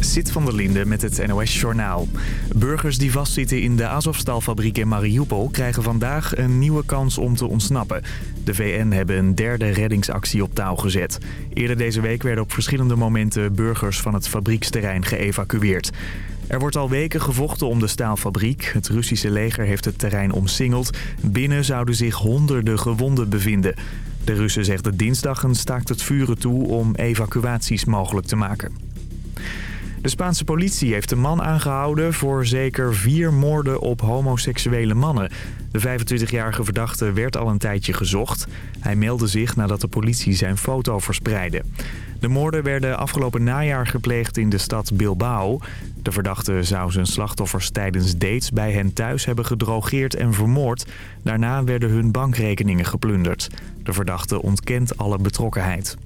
Sit van der Linde met het NOS-journaal. Burgers die vastzitten in de Azovstalfabriek in Mariupol... krijgen vandaag een nieuwe kans om te ontsnappen. De VN hebben een derde reddingsactie op touw gezet. Eerder deze week werden op verschillende momenten... burgers van het fabrieksterrein geëvacueerd. Er wordt al weken gevochten om de staalfabriek. Het Russische leger heeft het terrein omsingeld. Binnen zouden zich honderden gewonden bevinden. De Russen zegden dinsdag een staakt het vuren toe om evacuaties mogelijk te maken. De Spaanse politie heeft een man aangehouden voor zeker vier moorden op homoseksuele mannen. De 25-jarige verdachte werd al een tijdje gezocht. Hij meldde zich nadat de politie zijn foto verspreidde. De moorden werden afgelopen najaar gepleegd in de stad Bilbao. De verdachte zou zijn slachtoffers tijdens dates bij hen thuis hebben gedrogeerd en vermoord. Daarna werden hun bankrekeningen geplunderd. De verdachte ontkent alle betrokkenheid.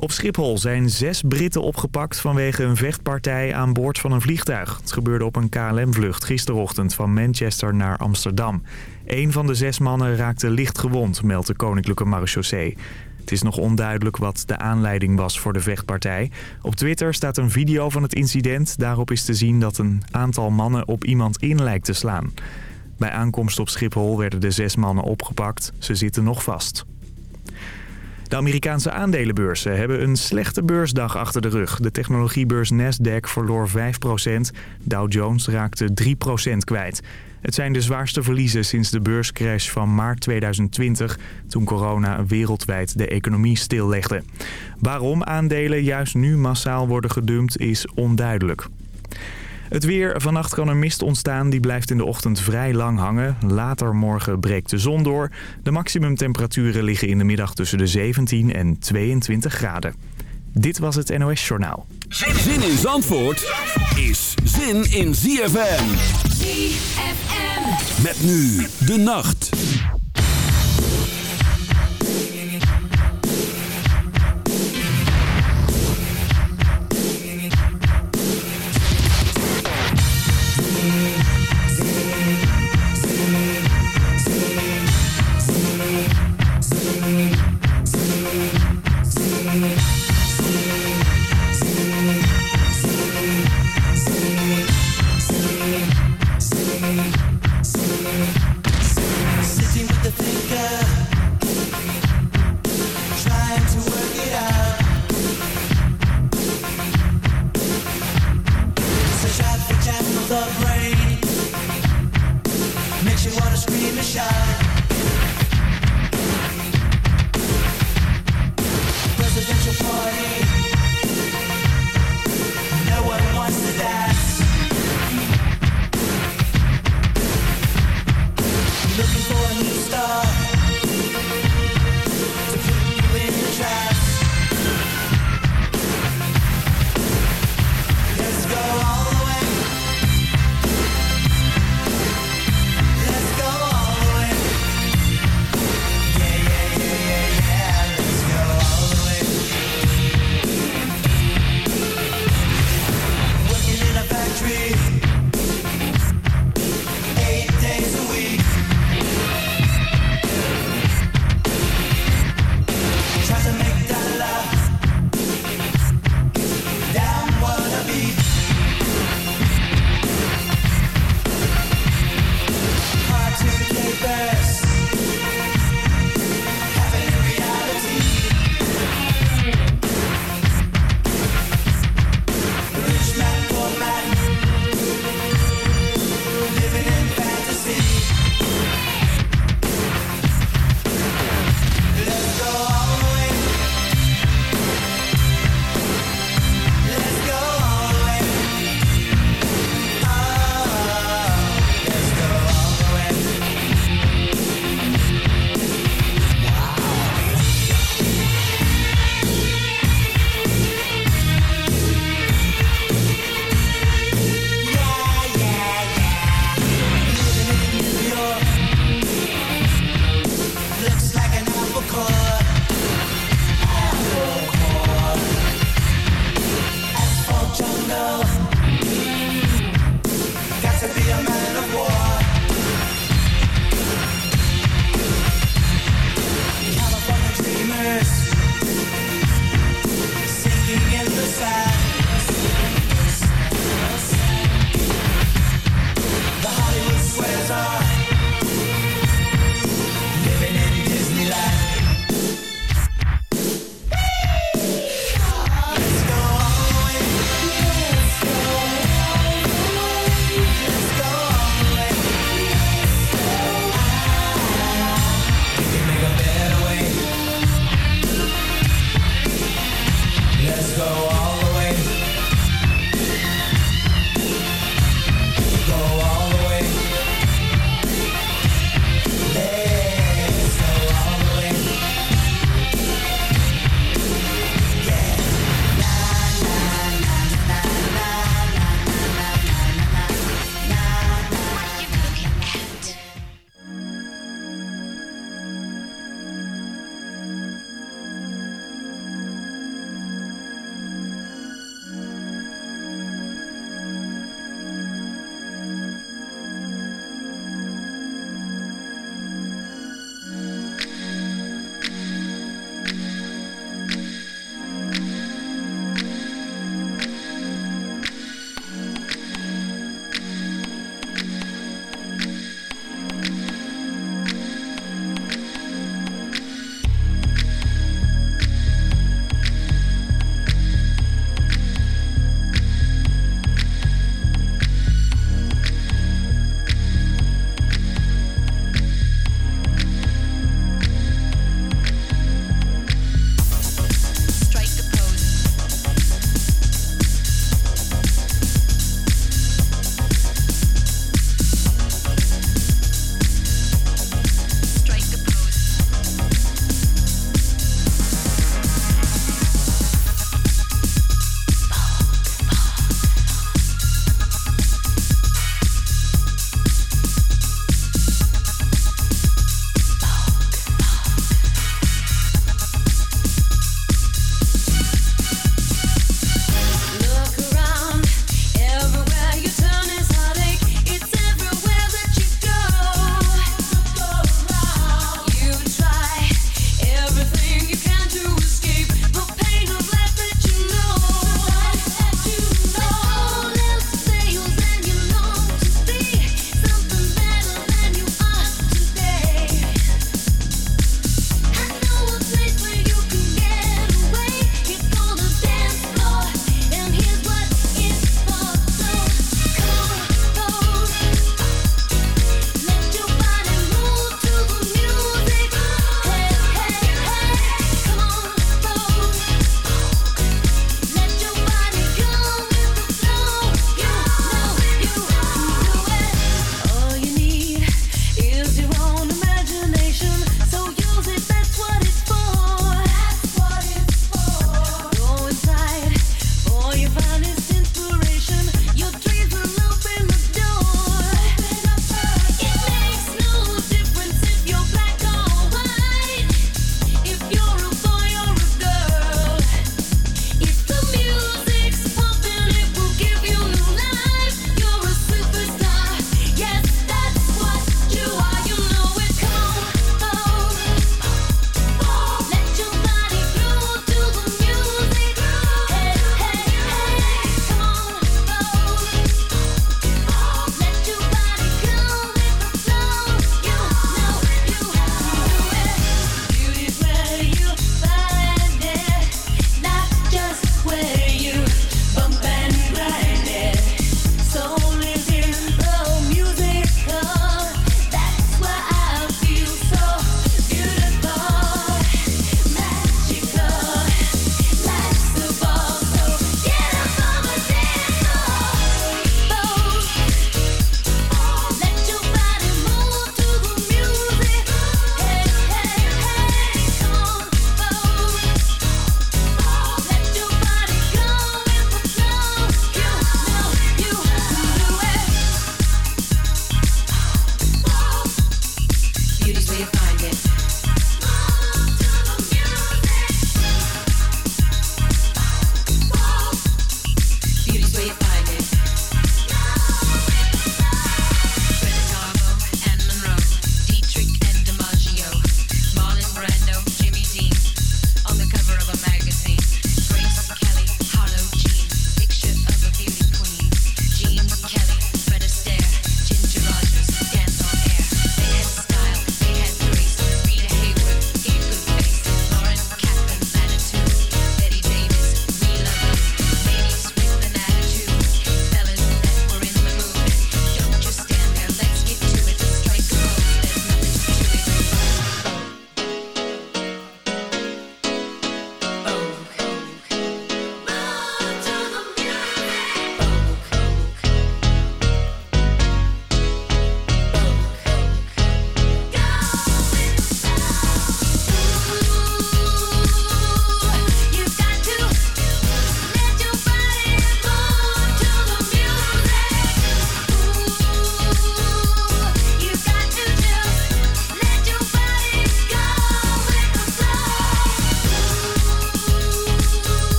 Op Schiphol zijn zes Britten opgepakt vanwege een vechtpartij aan boord van een vliegtuig. Het gebeurde op een KLM-vlucht gisterochtend van Manchester naar Amsterdam. Een van de zes mannen raakte licht gewond, meldt de Koninklijke Marechaussee. Het is nog onduidelijk wat de aanleiding was voor de vechtpartij. Op Twitter staat een video van het incident. Daarop is te zien dat een aantal mannen op iemand in lijkt te slaan. Bij aankomst op Schiphol werden de zes mannen opgepakt. Ze zitten nog vast. De Amerikaanse aandelenbeurzen hebben een slechte beursdag achter de rug. De technologiebeurs Nasdaq verloor 5%, Dow Jones raakte 3% kwijt. Het zijn de zwaarste verliezen sinds de beurscrash van maart 2020... toen corona wereldwijd de economie stillegde. Waarom aandelen juist nu massaal worden gedumpt is onduidelijk. Het weer. Vannacht kan er mist ontstaan. Die blijft in de ochtend vrij lang hangen. Later morgen breekt de zon door. De maximumtemperaturen liggen in de middag tussen de 17 en 22 graden. Dit was het NOS Journaal. Zin in Zandvoort is zin in ZFM. ZFM. Met nu de nacht.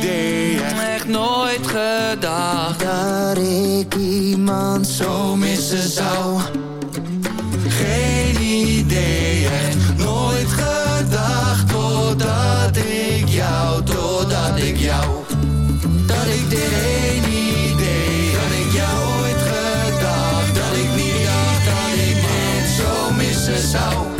idee, echt Echt nooit gedacht Dat ik iemand zo missen zou. Geen idee, echt nooit gedacht Totdat ik jou, totdat ik jou Dat ik dit geen idee Dat ik jou ooit gedacht Dat ik niet dacht dat ik dit zo missen zou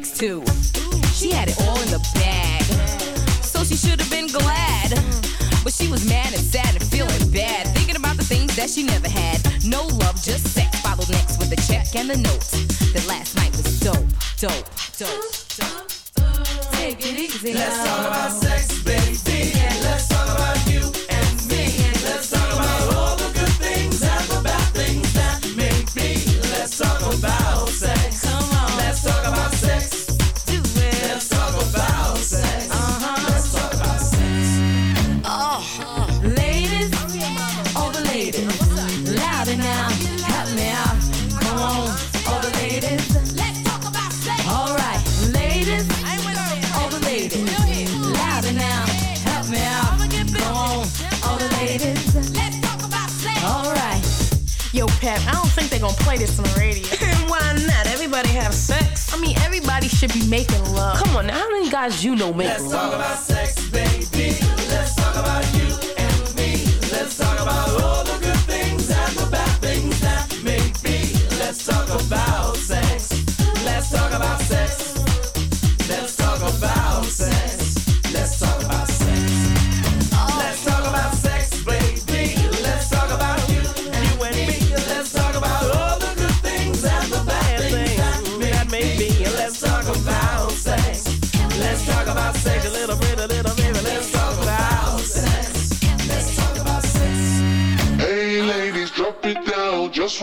Next to. She had it all in the bag so she should have been glad. But she was mad and sad and feeling bad, thinking about the things that she never had. No love, just sex. Followed next with a check and a note. Should be making love. Come on, now, how many guys you know make Let's talk love? about sex, baby. Let's talk about you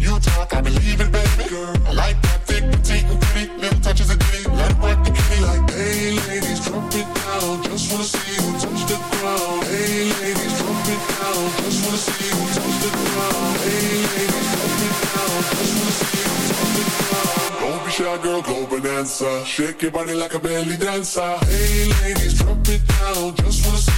you talk, I believe baby, girl. I like that little touches of the like, hey, ladies, drop it down. Just wanna see you touch the ground. Hey, ladies, drop it down. Just wanna see you touch the ground. Hey, ladies, drop it down. Just wanna see touch the ground. Don't be shy, girl, go. Shake your body like a belly dancer. Hey, ladies, drop it down. Just wanna see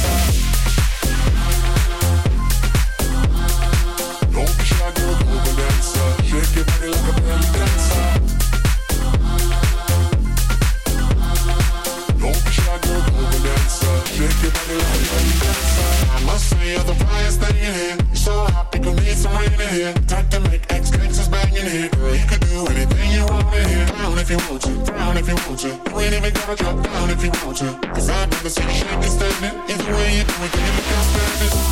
Gotta drop down if you want to. Cause I've never seen you shaking standing. Either way you do?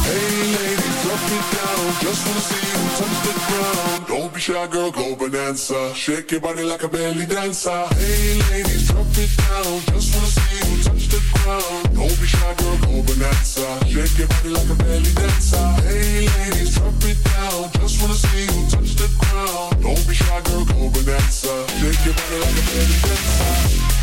Hey ladies, drop it down. Just wanna see you touch the ground. Don't be shy, girl, go bonanza. Shake your body like a belly dancer. Hey ladies, drop it down. Just wanna see you touch the ground. Don't be shy, girl, go bonanza. Shake your body like a belly dancer. Hey ladies, drop it down. Just wanna see you touch the ground. Don't be shy, girl, go bonanza. Shake your body like a belly dancer.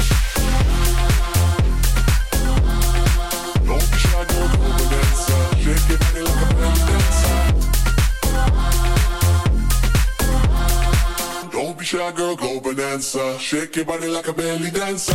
Shake your body like a belly dancer.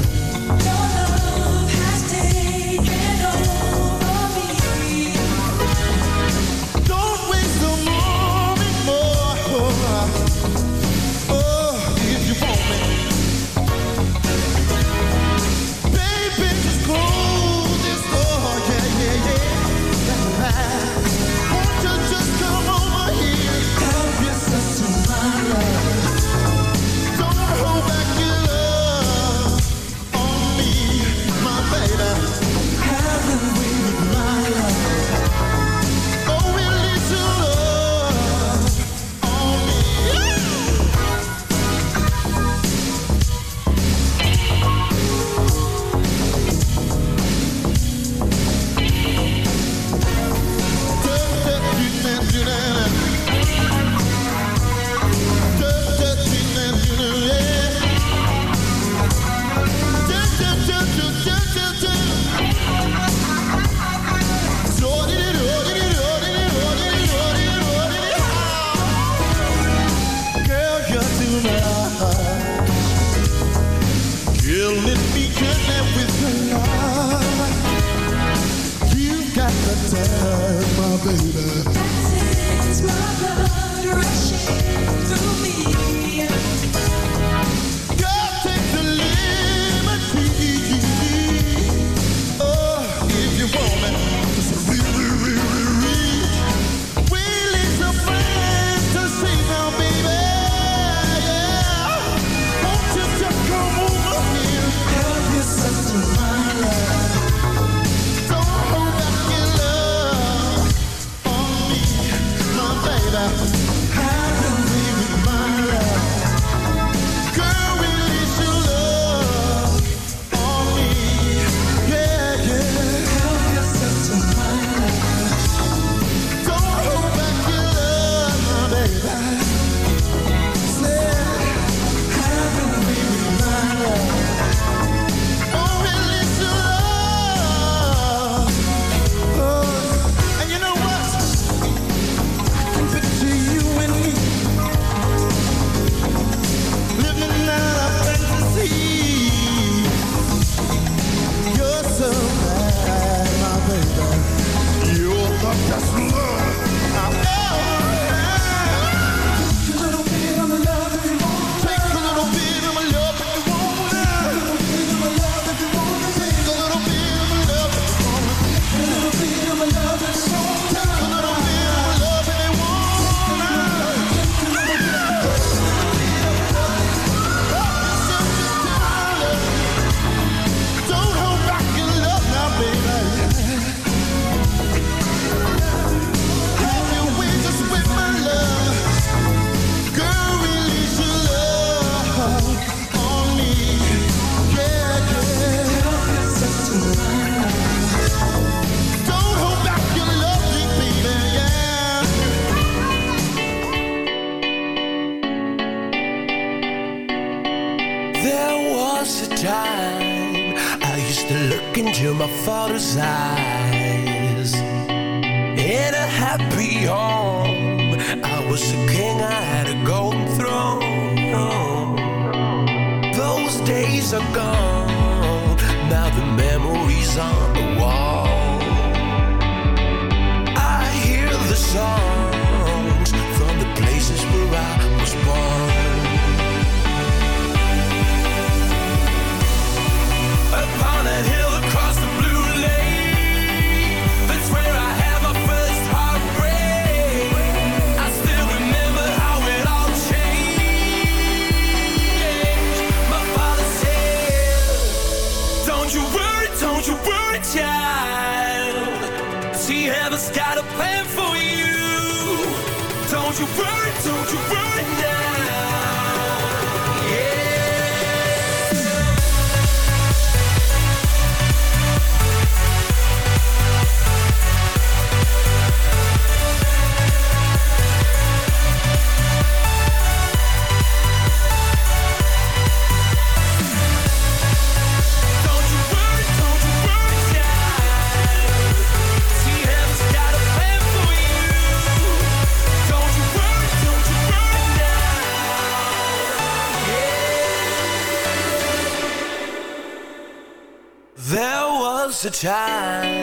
time.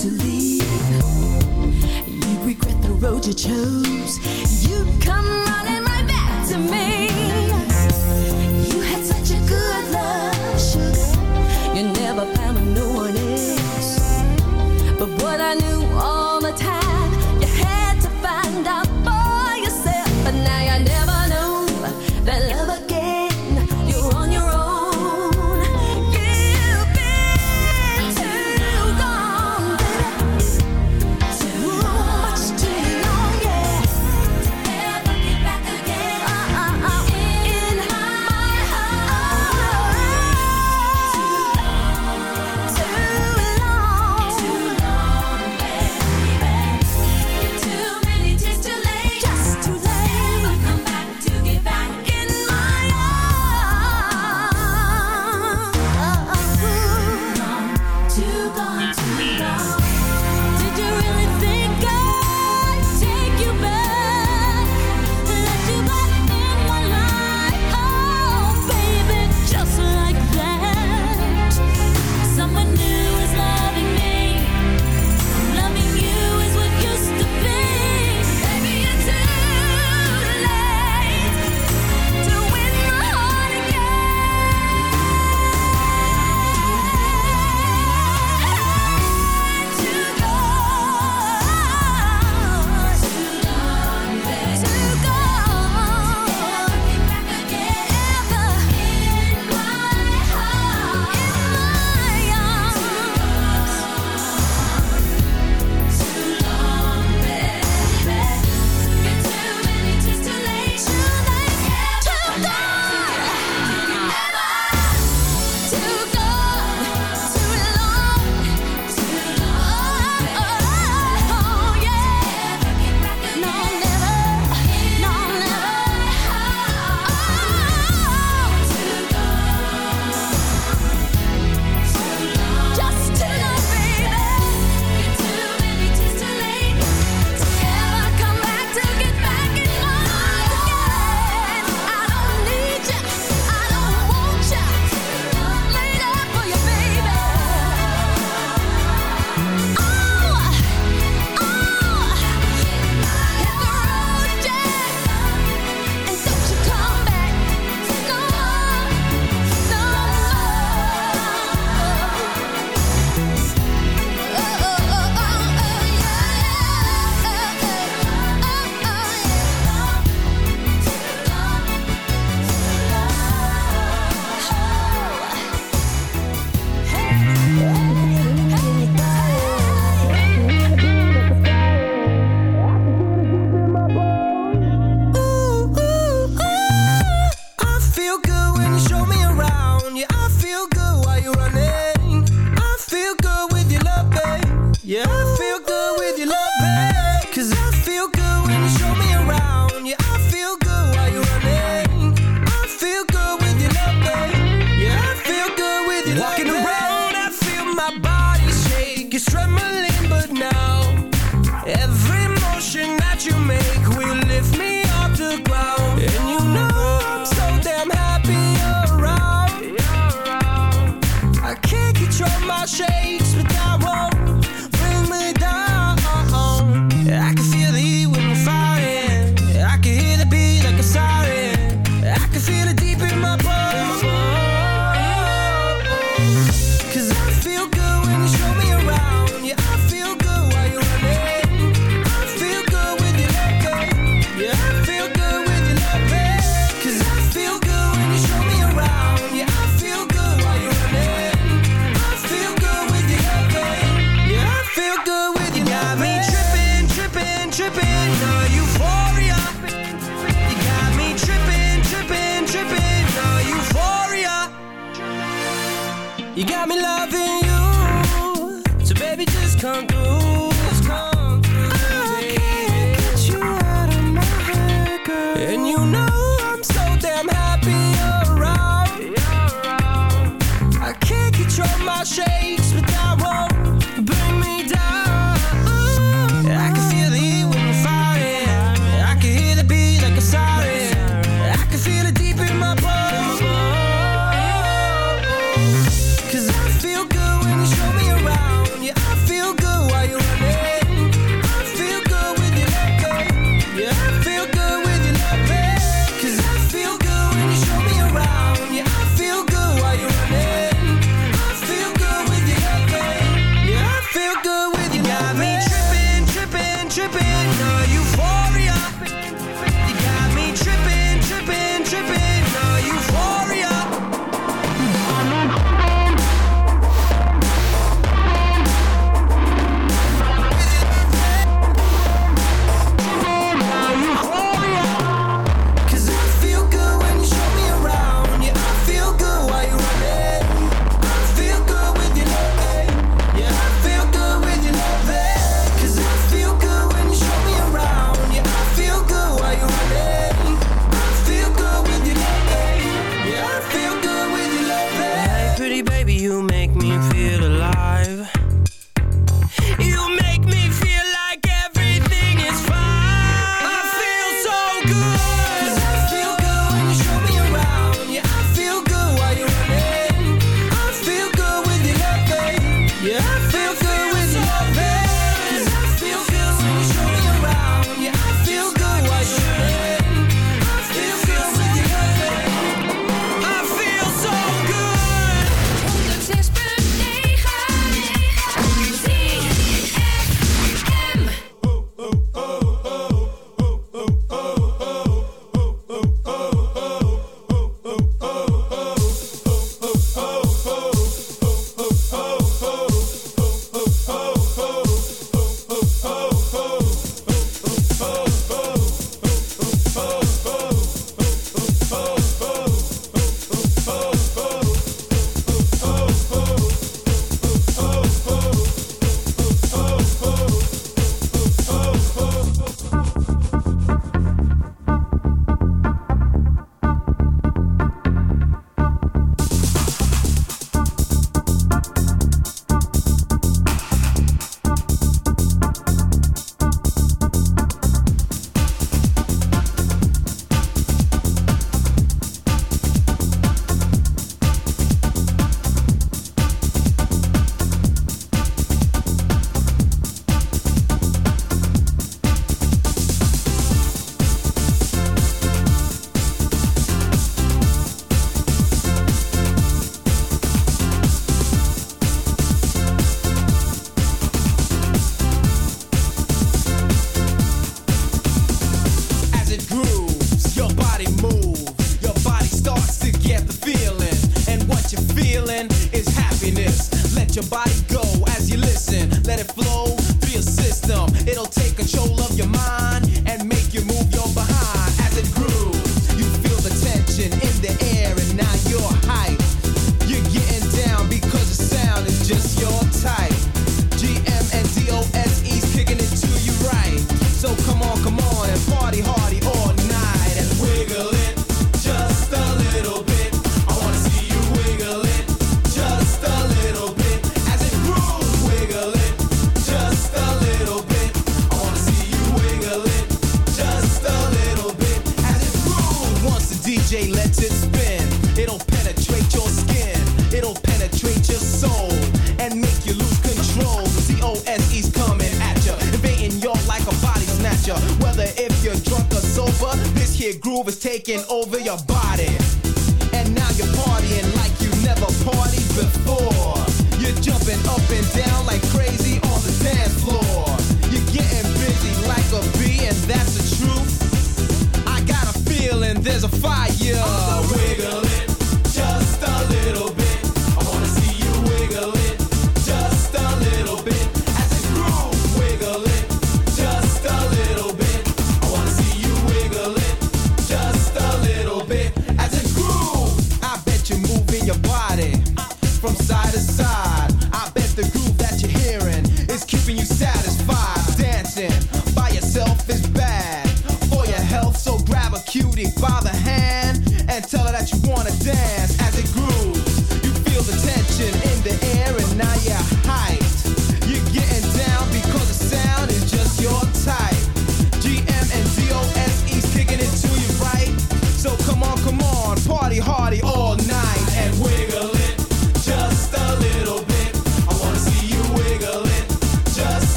to leave. You regret the road you chose. You come running right back to me.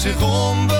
Zich om,